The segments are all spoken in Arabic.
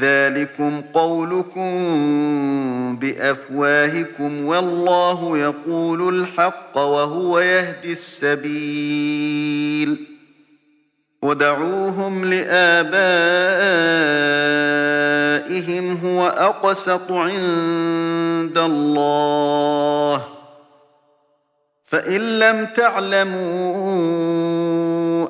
ذلكم قولكم بأفواهكم والله يقول الحق وهو يهدي السبيل. ودعوهم لآبائهم هو أقسط عند الله. فإن لم تعلموا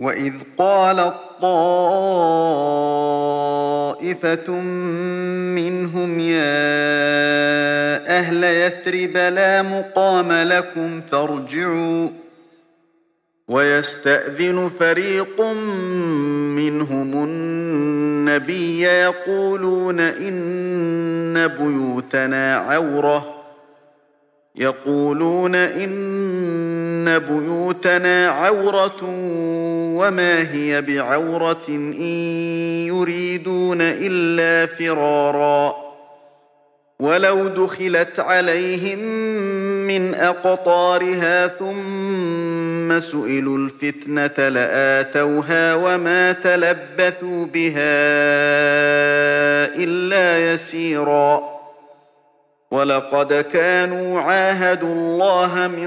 وإذ قالت طائفة منهم يا أهل يثرب لا مقام لكم فارجعوا ويستأذن فريق منهم النبي يقولون إن بيوتنا عورة يقولون إن بيوتنا عورة وما هي بعورة إن يريدون إلا فرارا ولو دخلت عليهم من أقطارها ثم سئلوا الفتنة لآتوها وما تلبثوا بها إلا يسيرا ولقد كانوا عاهدوا الله من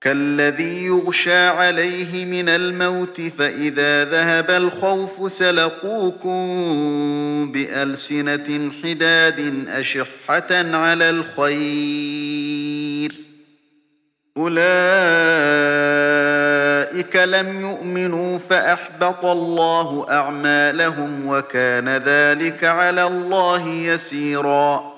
كالذي يغشى عليه من الموت فإذا ذهب الخوف سلقوكم بألسنة حداد أشحة على الخير. أولئك لم يؤمنوا فأحبط الله أعمالهم وكان ذلك على الله يسيراً.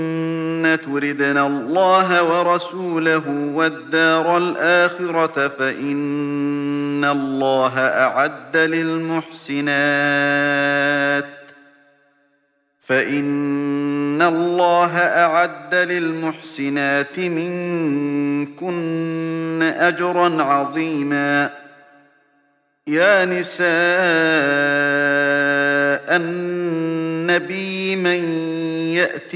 تردن الله ورسوله والدار الآخرة فإن الله أعد للمحسنات فإن الله أعد للمحسنات منكن أجرا عظيما يا نساء النبي من يأت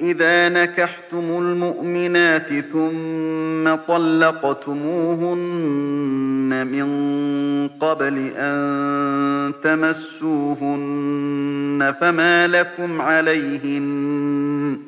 إذا نكحتم المؤمنات ثم طلقتموهن من قبل أن تمسوهن فما لكم عليهن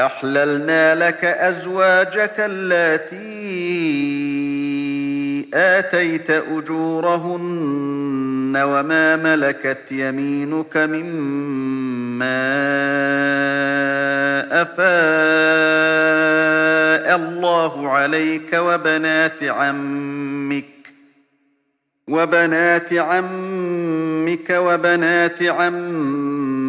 أحللنا لك أزواجك اللاتي آتيت أجورهن وما ملكت يمينك مما أفاء الله عليك وبنات عمك وبنات عمك وبنات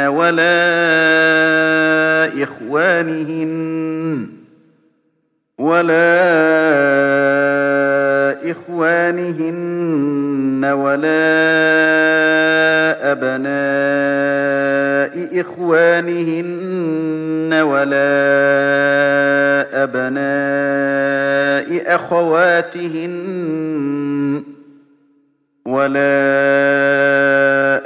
ولا إخوانهن ولا إخوانهن ولا أبناء إخوانهن ولا أبناء أخواتهن ولا